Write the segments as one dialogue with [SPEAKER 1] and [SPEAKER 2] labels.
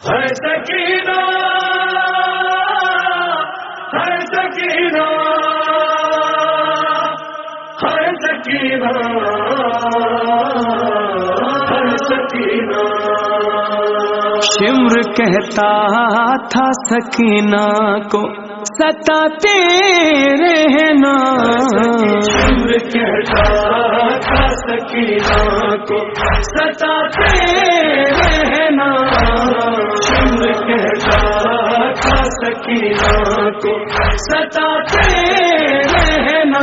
[SPEAKER 1] ہر سکینہ ہر سکینہ ہر سکینہ ہر سکینہ۔
[SPEAKER 2] شمر کہتا تھا سکینہ کو ستاتے رہنا
[SPEAKER 1] شمر کہتا تھا سکینہ کو
[SPEAKER 2] ستاتے
[SPEAKER 1] کو
[SPEAKER 2] ستاتے رہنا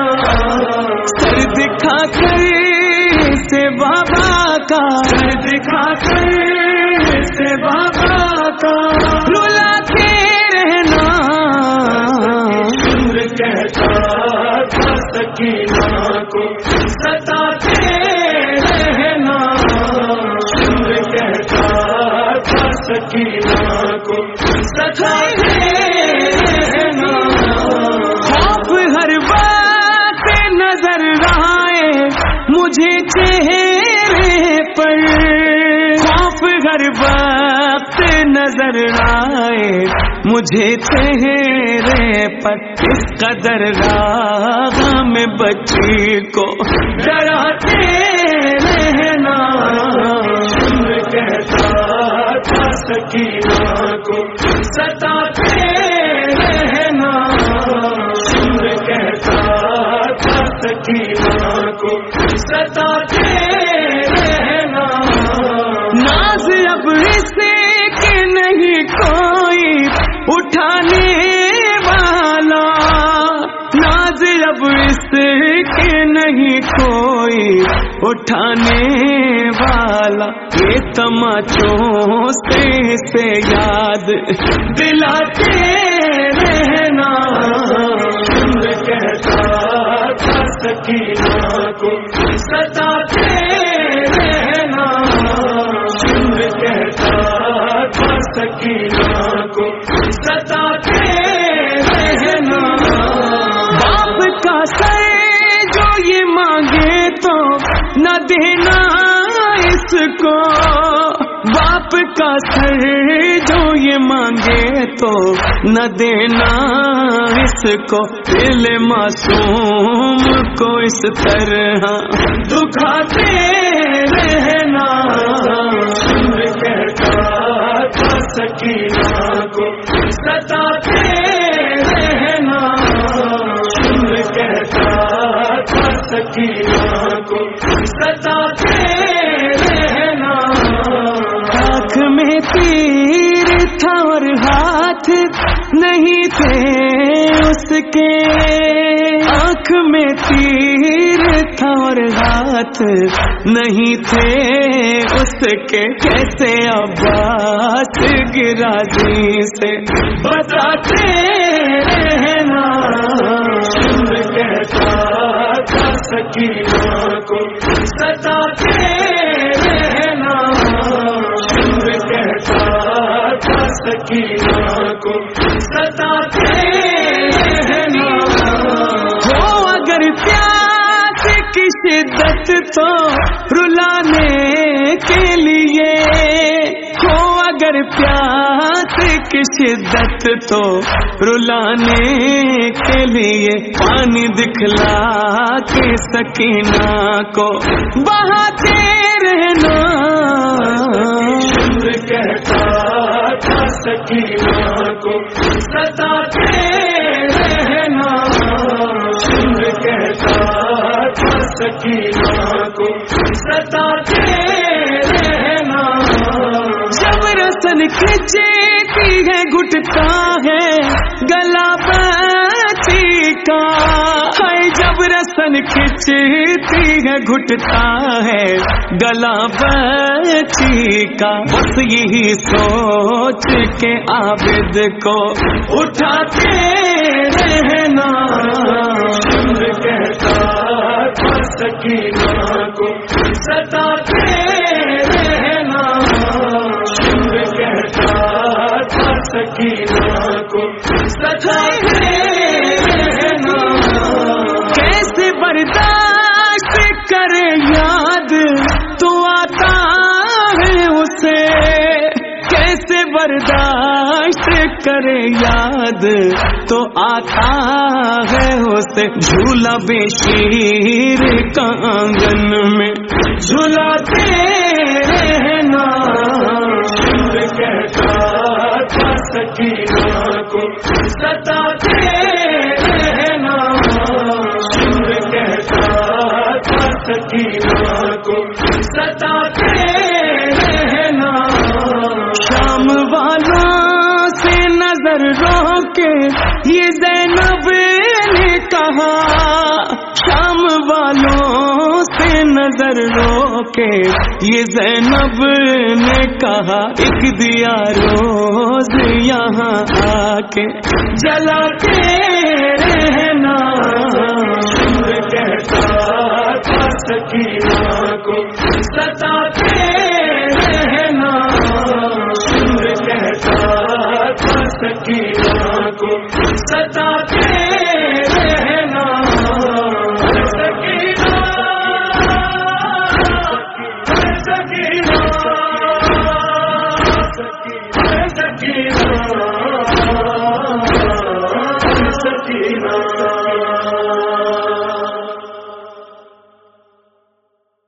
[SPEAKER 2] سر دکھا کر سے بابا کا سر دکھا کر سے بابا کا رلاتے رہنا
[SPEAKER 1] کہتا تھا سکینہ کو
[SPEAKER 2] ستاتے مجھے چہرے پر خوف ہر وقت نظر آئے۔ مجھے چہرے پر اس قدر راہ میں بچی کو ڈراتے رہنا
[SPEAKER 1] کہتا تھا سکینہ کو
[SPEAKER 2] ستاتے رہنا
[SPEAKER 1] کہتا تھا سکینہ
[SPEAKER 2] ناز اسے کہ نہیں کوئی اٹھانے والا۔ ناز اب اس کے نہیں کوئی اٹھانے والا۔ یہ تماچوں سے سے یاد دلاتے رہنا۔
[SPEAKER 1] کہتا سکینہ کو
[SPEAKER 2] ستاتے اس کو باپ کا سر جو یہ مانگے تو نہ دینا اس کو دل معصوم کو اس طرح دکھاتے رہنا
[SPEAKER 1] شمر کہتا سکینہ کو
[SPEAKER 2] ستاتے رہنا
[SPEAKER 1] شمر
[SPEAKER 2] میں تیر تھا اور ہاتھ نہیں تھے اس کے۔ آنکھ میں تیر تھا اور ہاتھ نہیں تھے اس کے۔ کیسے عباس گراجی سے۔ بتاتے رہنا۔
[SPEAKER 1] شمر کہتا تھا سکینہ کو۔
[SPEAKER 2] ستاتے
[SPEAKER 1] سکینہ کو
[SPEAKER 2] ستاتے رہنا ہو اگر پیاس کی شدت تو رلانے کے لیے ہو اگر پیاس کی شدت تو رلانے کے لیے، پانی دکھلا کے سکینہ کو، بہاتے رہنا۔
[SPEAKER 1] تھا سکینہ کو
[SPEAKER 2] ستاتے رہنا
[SPEAKER 1] کہتا تھا کو
[SPEAKER 2] ستاتے رہنا۔ جب رسن کھچتی ہے گٹتا ہے، گلا کا۔ ہے جب رسن کھچتی ہے، گھٹتا ہے گلا بچی کا۔ بس یہی سوچ کے عابد کو اٹھاتے رہنا۔
[SPEAKER 1] کہتا سکینہ کو
[SPEAKER 2] ستاتے رہنا۔
[SPEAKER 1] کہتا سکینہ کو
[SPEAKER 2] ستاتے برداشت کرے یاد تو آتا ہے اسے۔ کیسے برداشت کرے یاد تو آتا ہے اسے۔ جھولا بے شیر کا آنگن میں جھولاتے
[SPEAKER 1] تھا سکینہ کو
[SPEAKER 2] ستاتے رہنا۔ شام والوں سے نظر روکے، یہ زینب نے کہا۔ شام والوں سے نظر روکے، یہ زینب نے کہا۔ ایک دیا روز یہاں آ کے جلا کے رہنا۔
[SPEAKER 1] سکینہ